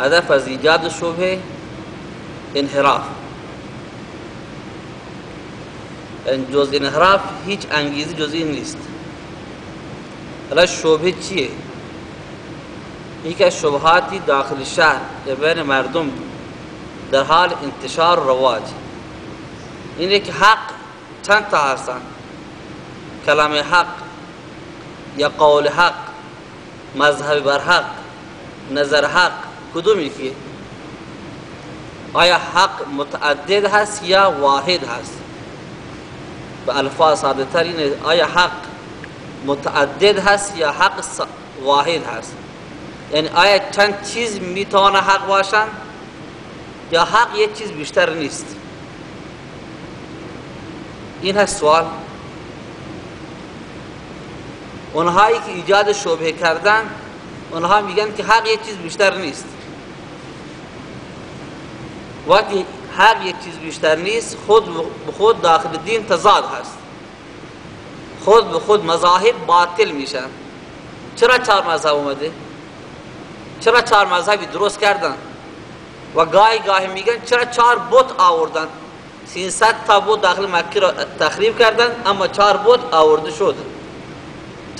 هدف از ایجاد شبه انحراف. جز انحراف هیچ انگیزی جز این نیست. حالا شبه چیه؟ یکی از شبهاتی داخل شهر بین مردم در حال انتشار رواج. اینه که حق چند تا هستن؟ کلام حق یا قول حق مذهب بر حق نظر حق کدومی که آیا حق متعدد هست یا واحد هست؟ به الفاظ ساده ترین آیا حق متعدد هست یا حق واحد هست؟ یعنی آیا چند چیز می‌تونه حق باشن؟ یا حق یک چیز بیشتر نیست؟ این هست سوال. اونهایی که ایجاد شبه کردن اونها میگن که حق یک چیز بیشتر نیست. وقتی حق یک چیز بیشتر نیست خود به خود داخل دین تضاد هست. خود به خود مذاهب باطل میشن. چرا چهار مذهب اومده؟ چرا چهار مذهبی درست کردن؟ و گاهی گاهی میگن چرا چهار بت آوردن؟ سینصد تا بت داخل مکه را تخریب کردن اما چهار بت آورده شد.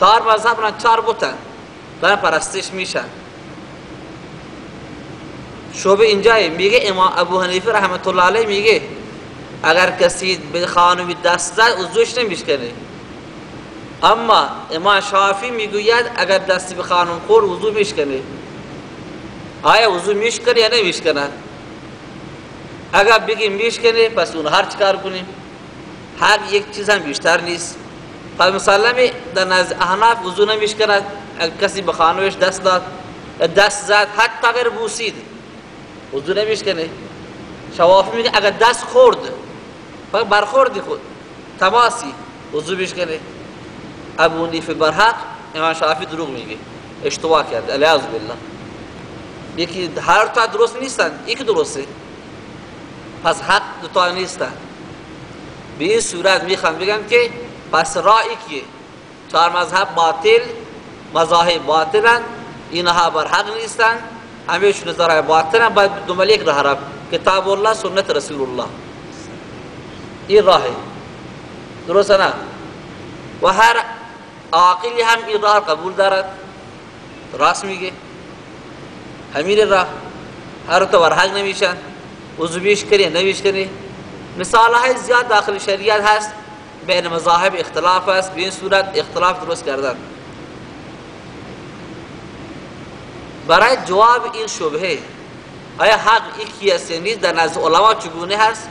چهار مذهب نه چهار بتن. برای پرستش میشن. شعبه اینجایی میگه امام ابو حنیفه رحمت الله علیه میگه اگر کسی به خانمی دست زد عضوش نمیشکنه. اما امام شافی می‌گوید اگر دستی به خانم خور وضو میشکنه. آیا وضو میشکنه یا نمیشکنه؟ اگر بگیم میشکنه پس اون هر چکار کنیم. هر یک چیز هم بیشتر نیست. پس مسلمه در نزد احناف وضو نمیشکنه کسی به خانمش دست داد دست زد حتی اگر بوسید. وضو نمیشکنه شوافی میگه اگر دست خورد فقط برخوردی خود. تماسی. وضو میشکنه ابو نیف برحق امام شافی دروغ میگه. اشتباه کرد. الیاذ بالله. یکی هر تا درست نیستن یک درسته. پس حق دو تا نیستن. به این صورت می‌خوام بگم که پس رایی کیه؟ چهار مذهب باطل مذاهب باطلن اینها بر حق نیستن. همیشه نظر باطلن باید دنبال یک راه رفت کتاب الله سنت رسول الله این راهه درست نه و هر عاقلی هم این راه قبول دارد راست میگه همین راه هر تو بر حق نمیشن وضو بیش کنی نمیش کنی مثال های زیاد داخل شریعت هست بین مذاهب اختلاف است به صورت اختلاف درست کردن برای جواب این شبهه آیا حق یکی است نیست در نزد علما چگونه هست؟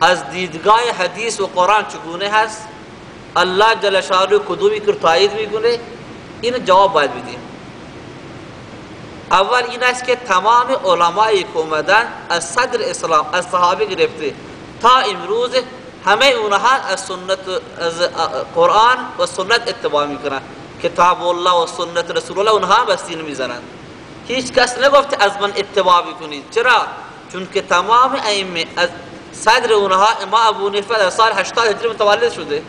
از دیدگاه حدیث و قرآن چگونه هست؟ الله جل شانه کدومی کر تایید می‌کنه؟ این جواب باید بدیم. اول این است که تمام علمایی که اومدن از صدر اسلام از صحابه گرفته. تا امروز همه اونها از سنت از قرآن و سنت اتباع می‌کنن کتاب الله و سنت رسول الله اونها بستین می‌زنن. هیچ کس نگفت از من اتباع بکنید چرا؟ چون که تمام ائمه از صدر اونها امام ابو حنیفه در سال 80 هجری متولد شده.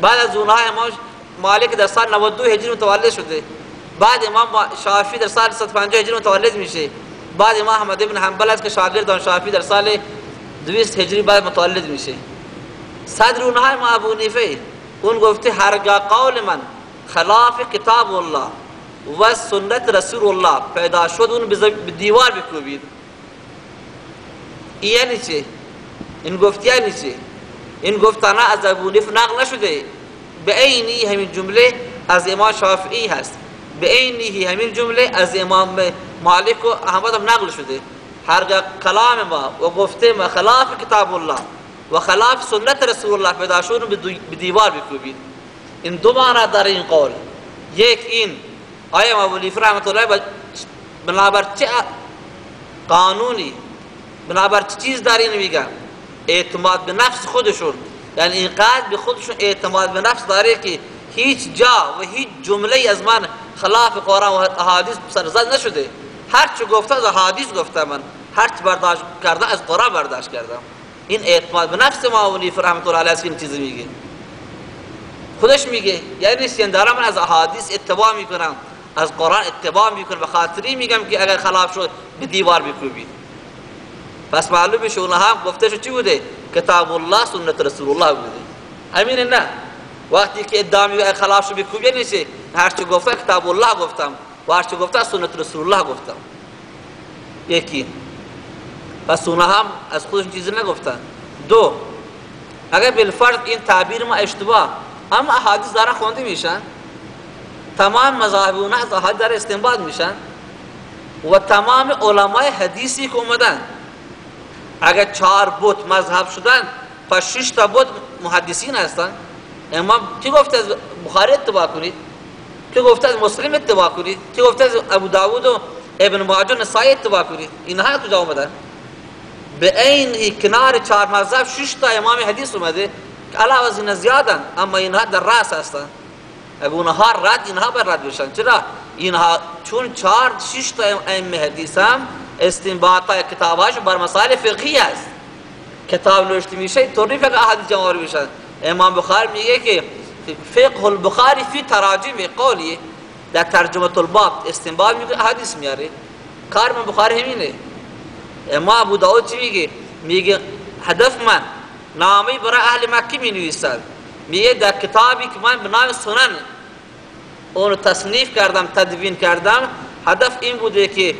بعد از اونها امام مالک در سال 92 هجری متولد شده. بعد امام شافعی در سال 150 هجری متولد میشه. بعد امام احمد ابن حنبل است که شاگرد آن شافعی در سال 200 هجری بعد متولد میشه. صدر اونها امام ابو حنیفه. اون گفته هرگاه قول من خلاف کتاب الله. و سنت رسول الله پیدا شد اون به دیوار بکوبید. یعنی چه این گفت یعنی چه این گفتانا از ابو حنیفه نقل نشده. به عینی همین جمله از امام شافعی هست. به عینی همین جمله از امام مالک و احمد هم نقل شده. هرگاه کلام ما و گفته ما خلاف کتاب الله و خلاف سنت رسول الله پیدا شد به دیوار بکوبید. این دو معنی داره این قول. یک این آیا ابو حنیفه رحمت الله بنابر چه قانونی بنابر چه چیز داری نمیگن اعتماد به نفس خودشون یعنی اینقدر به خودشون اعتماد به نفس داره که هیچ جا و هیچ جمله از من خلاف قرآن و احادیث سرزد نشده هر چه گفته از احادیث گفته من هر چه برداشت کردم از قرآن برداشت کردم این اعتماد به نفس ما و نیف رحمت الله علیه این چیزی میگه خودش میگه یعنی سیندارا من از احادیث اتباع می‌کنم از قرآن اتباع می‌کنه به خاطری میگم که اگر خلاف شد به دیوار بکوبید پس معلومه شونه هم گفته شو چی بوده؟ کتاب الله سنت رسول الله بوده. همین نه. وقتی که ادعا میگه خلاف شو بکوبید نیست هر چی گفته کتاب الله گفتم. و هر چی گفته سنت رسول الله گفتم. یکی. پس اونا هم از خودشون چیزی نگفتن. دو. اگر بالفرض این تعبیر ما اشتباه اما احادیث دارن خونده میشن. تمام مذاهب اونا از احادیث داره استنباط میشن و تمام علمای حدیثی که اومدن اگر چهار بوت مذهب شدن پس شش تا بوت محدثین هستن. امام کی گفته از بخاری اتباع کنید؟ کی گفته از مسلم اتباع کنید؟ کی گفته از ابو داوود و ابن ماجه نسائی اتباع کنید؟ اینها کجا اومدن؟ به این کنار چهار مذهب شش تا امام حدیث اومده علاوه از این زیادن اما اینها در راس هستن. اونها رد اینها بر رد بشن. چرا؟ اینها چون چهار شش تا ائمه حدیث هم استنباط کتاباش بر مسائل فقهی است. کتاب نوشته میشه طوری فقه احادیث جمع میشن. امام بخاری میگه که فقه البخاری فی تراجم قولی در ترجمه الباب استنباط می‌کنه احادیث میاره. کار من بخاری همینه. اما ابو داود چی میگه؟ میگه هدف من نامی برای اهل مکه می نویسد میگه در کتابی که من به سنن اون تصنیف کردم تدوین کردم. هدف این بوده که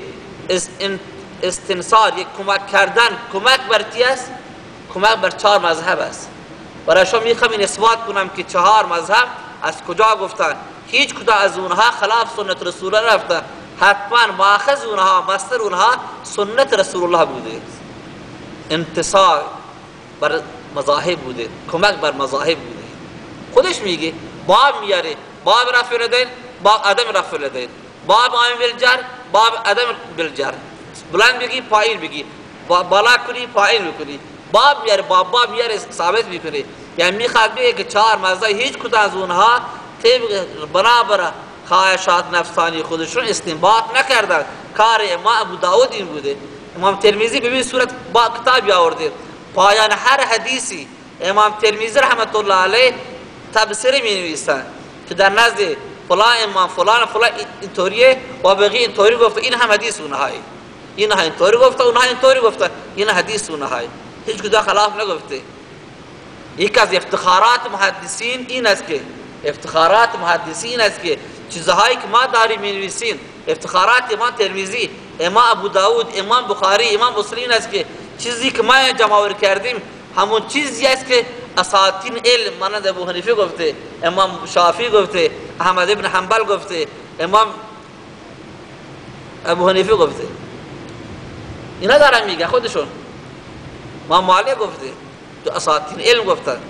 استنصار یک کمک کردن کمک بر است؟ کمک بر چهار مذهب است. برای شما می‌خوام این اثبات کنم که چهار مذهب از کجا گفتن؟ هیچ کدا از اونها خلاف سنت رسول الله رفتن حتما ماخذ اونها مستر اونها سنت رسول الله بوده. انتصار بر مذاهب بوده کمک بر مذاهب بوده. خودش میگه باب میاره. باب رفع دین باب عدم رفع دین باب آیم بالجر باب عدم بالجر بلند بگی پایین بگی بالا کنی پایین بکنی باب میاره باب باب میاره ثابت می‌کنه یعنی می‌خواد بگه که چهار مزده هیچ کدوم از اونها طبق بنابر خواهشات نفسانی خودشون استنباط نکردن کار ما ابو داود این بوده امام ترمیزی ببین صورت با کتابی آورده پایان هر حدیثی امام ترمیزی رحمت الله علیه تبصره می که در نزد فلان امام فلان فلان اینطوریه. و بقیه اینطوری گفته این هم حدیث اونهایی این ها اینطوری گفته اونها اینطوری گفته این حدیث اونهایی هیچ کدا خلاف نگفته. یک از افتخارات محدثین این است که افتخارات محدثین است که چیزهایی که ما داریم می‌نویسیم افتخارات امام ترمذی امام ابو داود امام بخاری امام مسلم است که چیزی که ما جمع کردیم همون چیزی است که اساتین علم مانند ابو حنیفه گفته امام شافعی گفته احمد ابن حنبل گفته امام ابو حنیفه گفته. اینا دارن میگه خودشون. ما مالک گفته تو اساتین علم گفتن.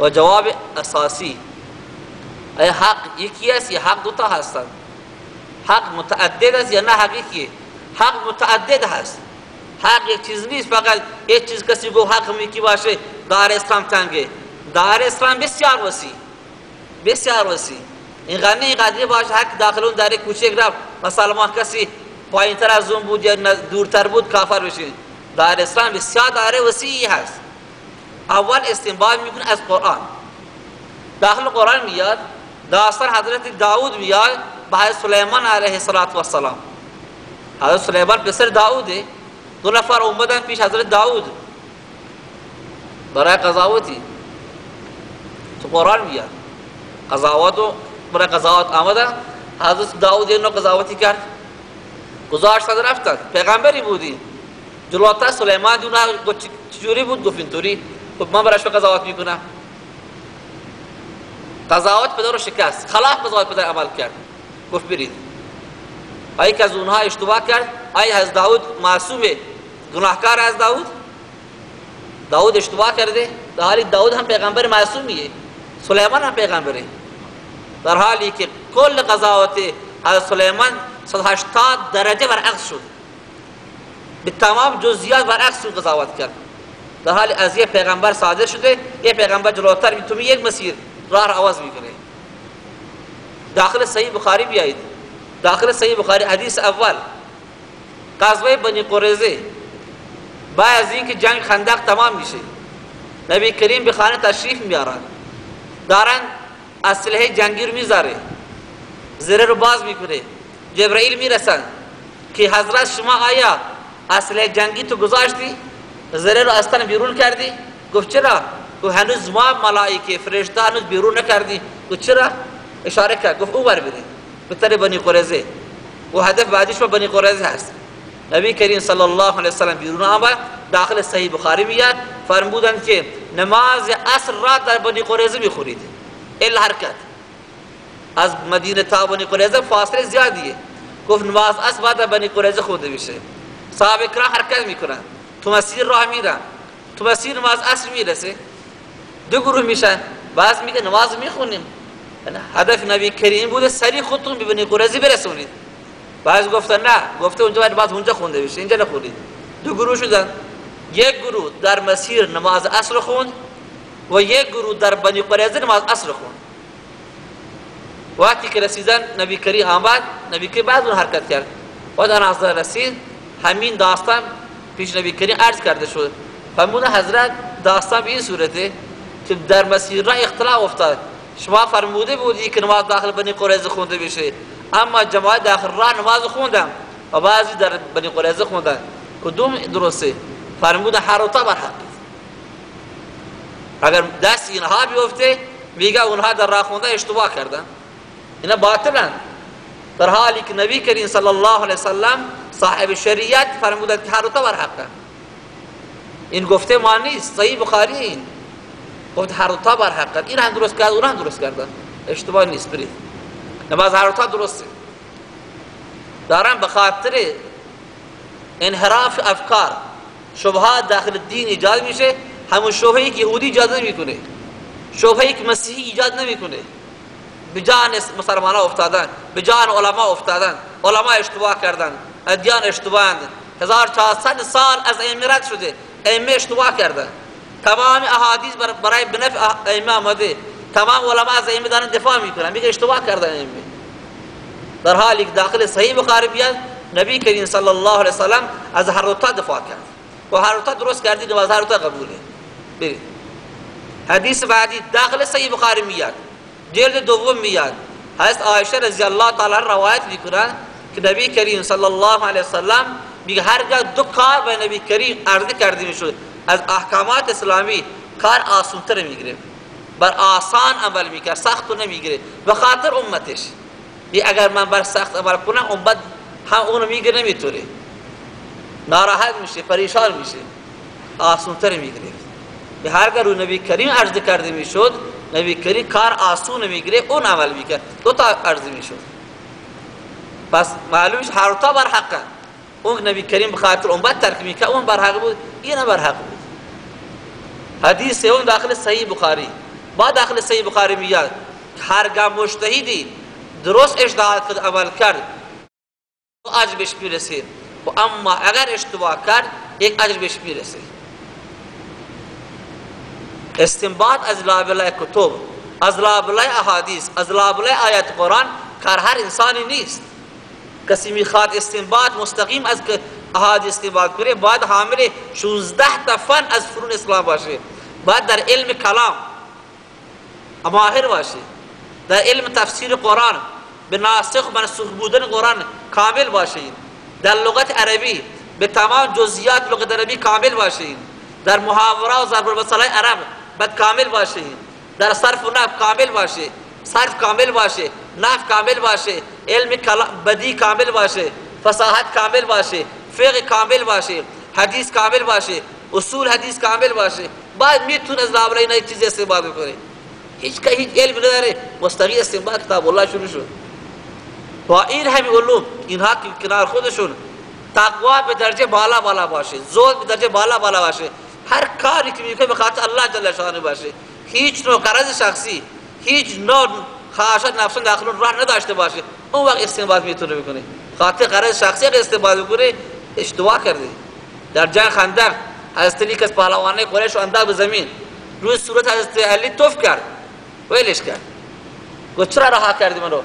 و جواب اساسی ای حق یکی است یا حق دوتا هستند حق متعدد است یا نه حقیقی حق متعدد هست. حق یک چیز نیست فقط یک چیز کسی گو حق میکی باشه. دار اسلام تنگه. دار اسلام بسیار وسیع. بسیار وسیع. این غنی قدری باشه حق داخل اون داره کوچک رفت. مثلا ما کسی پایین تر از اون بود یا دورتر بود کافر بشه. دار اسلام بسیار داره وسیعی هست. اول استنباط می‌کنه از قرآن. داخل قرآن میاد. داستان حضرت داود میاد. به سلیمان علیه السلام حضرت سلیمان پسر داوده. دو نفر اومدن پیش حضرت داود. برای قضاوتی. تو قرآن میاد قضاوتو برای قضاوت آمدن حضرت داود اینو قضاوتی کرد. گذاشت رفتن. پیغمبری بودی. جلوتا سلیمان دیونا چجوری بود؟ گفت خب من برایش قضاوت می‌کنم. قضاوت پدر رو شکست. خلاف قضاوت پدر عمل کرد. گفت برید. آیا که از اونها اشتباه کرد آیا از داود معصومه گناهکار از داود. داود اشتباه کرده در حالی داود هم پیغمبر معصومیه سلیمان هم پیغمبره. در حالی که کل قضاوت حضرت سلیمان 180 درجه برعکس شد. به تمام جزئیات برعکس قضاوت کرد. در حالی از یه پیغمبر صادر شده یه پیغمبر جلوتر می‌تونی یک مسیر راه آواز می‌کنه. داخل صحیح بخاری بیایید. داخل صحیح بخاری حدیث اول. غزوه بنی قریظه. بعد از اینکه جنگ خندق تمام میشه. نبی کریم به خانه تشریف میارن. دارن اسلحه جنگی رو می‌ذاره. زره رو باز می‌کنه جبرائیل می‌رسن که حضرت شما آیا اصل جنگی تو گذاشتی؟ زره رو از بیرون کردی؟ گفت چرا؟ گفت هنوز ما ملائکه فرشته هنوز بیرون نکردی. گفت چرا؟ اشاره کرد. گفت او بر برید بتر بنی قریزه و هدف بعدیش با بنی قریزه هست. نبی کریم صلی الله علیه وسلم بیرون آمد داخل صحیح بخاری میاد فرمودند که نماز عصر را در بنی قریزه می‌خورید. الا حرکت. از مدینه تا بنی قریزه فاصله زیادیه. گفت نماز عصر بعد بنی قریزه خونده میشه صحابه کرام حرکت می‌کنن. تو مسیر راه میرن. تو مسیر نماز عصر می‌رسه. دو گروه میشن. بعض میگه نماز می‌خونیم. هدف نبی کریم بوده سری خودتون ببینی برسونید. بعض گفتن نه. گفته اونجا باید باز اونجا خونده بشه. اینجا نخونید دو گروه شدن. یک گروه در مسیر نماز اصل خوند و یک گروه در بنی قریظه نماز اصل خوند. وقتی که رسیدن نبی کریم آمد نبی کریم بعد اون حرکت کرد. و در نازده رسید همین داستان پیش نبی کریم عرض کرده شد. فرمود حضرت داستان به این صورته که در مسیر را اختلاف افتاد. شما فرموده بودی که نماز داخل بنی قریظه خونده بشه. اما جماعت داخل را نماز خوندم و بعضی در بنی قریظه خوندن. کدوم درسته؟ فرمود هر و بر حق. اگر دست اینها بیفته میگه اونها در راه خونده اشتباه کردن. اینا باطلن. در حالی که نبی کریم صلی الله علیه وسلم صاحب شریعت فرمودند که هر و بر حق این گفته ما نیست. صحیح بخاری این. گفت هر تا بر حق این هم درست کرد اون هم درست کردن اشتباه نیست برید. نماز هر تا درسته. دارن به خاطر انحراف افکار. شبهات داخل دین ایجاد میشه. همون شبهی که یهودی ایجاد نمی‌کنه. شبهی که مسیحی ایجاد نمی‌کنه. به جان مسلمان افتادن. به جان علما افتادن. علما اشتباه کردن. ادیان اشتباهند. 1400 سال از ائمه شده. ائمه اشتباه کردن. تمام احادیث برای بنفع ائمه آمده. تمام علما از ائمه دارن دفاع می‌کنن. میگه اشتباه کردن ائمه. در حالی که داخل صحیح بخاری بیاد نبی کریم صلی الله علیه وسلم از هر دفاع کرد. و هر روتا درست کردید و از هر روتا قبوله. برید. حدیث بعدی داخل صحیح بخاری میاد. جلد دوم میاد. حضرت عایشه رضی الله تعالی روایت می‌کنن که نبی کریم صلی الله علیه وسلم میگه هرگاه دو کار به نبی کریم عرضه کرده می‌شد از احکامات اسلامی کار آسونتر می‌گیره. بر آسان عمل می‌کرد سخت نمی‌گیره. به خاطر امتش. بی اگر من بر سخت عمل کنم امت هم اونو می‌گیره نمی‌تونه. ناراحت میشه پریشان میشه. آسونتر می‌گیره. به هر رو نبی کریم عرض کرده می‌شد نبی کریم کار آسون می‌گیره اون عمل می‌کرد. دو تا عرض می‌شد. پس معلومش هر تا بر حقه. اون نبی کریم بخاطر امت ترک می‌کرد اون بر حق بود این بر حق بود. حدیث اون داخل صحیح بخاری۔ با داخل صحیح بخاری میاد هرگاه مجتهدی درست اجتهاد کرد عمل کرد، تو اجر بهش میرسه و اما اگر اشتباه کرد یک اجر بهش میرسه استنباط از لابلای کتب، از لابلای احادیث، از لابلای آیات قرآن کار هر انسانی نیست۔ کسی میخواد استنباط مستقیم از احادیث استنباط کنه، باید حامل 16 تا فن از فرون اسلام باشه۔ باید در علم کلام ماهر باشه در علم تفسیر قرآن به ناسخ و منسوخ بودن قرآن کامل باشید در لغت عربی به تمام جزئیات لغت عربی کامل باشید در محاوره و ضرب المثل عرب بد کامل باشید در صرف و نحو کامل باشه صرف کامل باشه نحو کامل باشه علم بدی کامل باشه فصاحت کامل باشه فقه کامل باشه حدیث کامل باشه اصول حدیث کامل باشه بعد می‌تونه از لابلای این چیز استعمال کنه هیچ که هیچ علم نداره. مستقی استنباط کتاب الله شروع شد. و این همین علوم اینها که کنار خودشون تقوا به درجه بالا بالا باشه زود به درجه بالا بالا باشه. هر کاری که می‌کنه به خاطر الله جل شانه باشه. هیچ نوع قرض شخصی هیچ نوع خواهشات نفس داخل راه نداشته باشه. اون وقت استنباط می‌تونه بکنه. خاطر قرض شخصی استنباط بکنه اشتباه کرده. در جنگ خندق حضرت علی کس پهلوانه قریش انداز به زمین. روی صورت حضرت علی توف کرد. ویلش کرد. گفت چرا رها کردی منو؟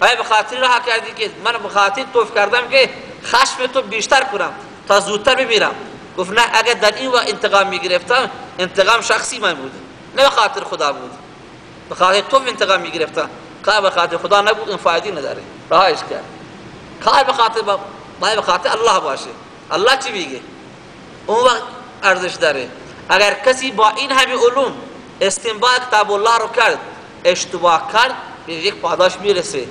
آیا به خاطر رها کردی که من به خاطر توف کردم که خشم تو بیشتر کنم تا زودتر بمیرم گفت نه اگر در این وقت انتقام می‌گرفتم انتقام شخصی من بود. نه به خاطر خدا بود. به خاطر تو انتقام می‌گرفتم. کار به خاطر خدا نبود این فایدی نداره. رهایش کرد. کار به خاطر به خاطر الله باشه. الله چی میگه؟ اون وقت ارزش داره. اگر کسی با این همه علوم استنباط کتاب الله رو کرد اشتباه کرد به یک پاداش می‌رسه.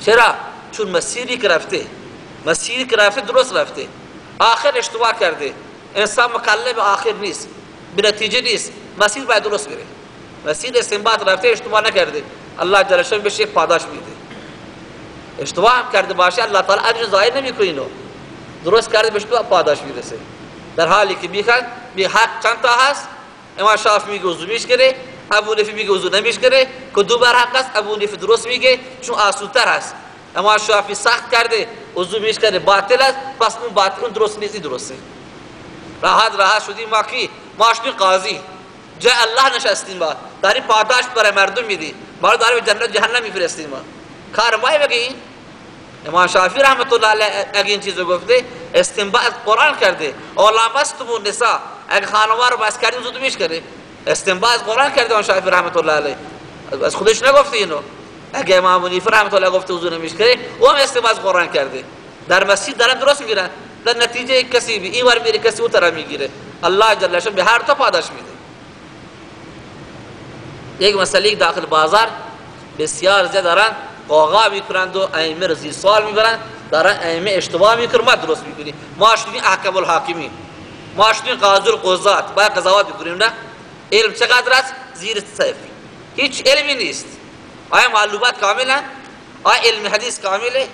چرا؟ چون مسیری که مسیری که درست رفته. آخر اشتباه کرده. انسان مکلم آخر نیست. به نتیجه نیست. مسیر باید درست بره. مسیر استنباط رفته اشتباه نکرده. الله جل شان بهش یک پاداش میده. اشتباه هم کرده باشه الله تعالی اجر ضایع نمی‌کنه درست کرده بهش تو پاداش می‌رسه. در حالی که می‌خواد بی حق چند تا هست؟ امام شافعی میگه وضو میشکنه ابو نفی میگه وضو نمیشکنه. که دو بر حق است؟ ابو نفی درست میگه چون آسودتر هست. امام شافعی سخت کرده وضو میشکنه باطل است. پس اون باطل اون درست نیست درسته. راحت راحت شدیم. ما کی؟ ما قاضی. جای الله نشستیم با داری پاداش برای مردم میدی ما داری به جنت جهنم میفرستیم ما. کار ما بگی امام شافعی رحمت الله علیه اگه این چیزو گفته استنباط قرآن کرده. اولا مستم النساء اگه خانوار رو بس کردیم زود میش کرده. استنباط قرآن کرده امام شافعی رحمت الله علیه. از خودش نگفته اینو. اگه امام حنیفه رحمت الله گفته وضو نمیش کرده او هم استنباط قرآن کرده. در مسجد دارن درست می‌گیرن. در نتیجه کسی بی این ور میره کسی اون طرف می‌گیره. الله جل شان به هر تا پاداش میده. یک مسئله داخل بازار. بسیار زیاد دارن. قاقا می‌کنند و ائمه رو زیر سوال می‌برند دارن ائمه اشتباه می‌کنن ما درست می‌کنیم ما شدیم احکم الحاکمین. ما شدیم قاضی القضات. باید قضاوت بکنیم نه؟ علم چقدر است؟ زیر صفر. هیچ علمی نیست. آیا معلومات کاملا آیا علم حدیث کامله؟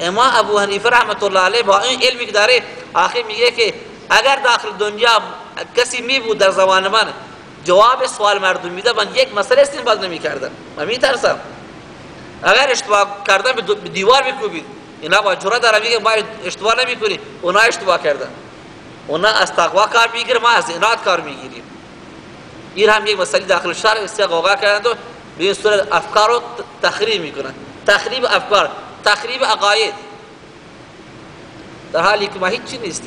امام ابو حنیفه رحمت الله علیه با این علمی که داره آخر میگه که اگر داخل دنیا کسی می بود در زمان من جواب سوال مردم میده من یک مسئله استنباط نمی کردم من میترسم. اگر اشتباه کردن به دیوار میکوبید. اینا با جرأت دارم میگه ما اشتباه نمی‌کنیم اونا اشتباه کردن. اونا از تقوا کار می‌گیره ما از اناد کار می‌گیریم. این هم یک مسئله داخل شهر قوقا کردن و به این صورت افکار رو تخریب می‌کنن. تخریب افکار تخریب عقاید. در حالی که ما هیچی نیستیم.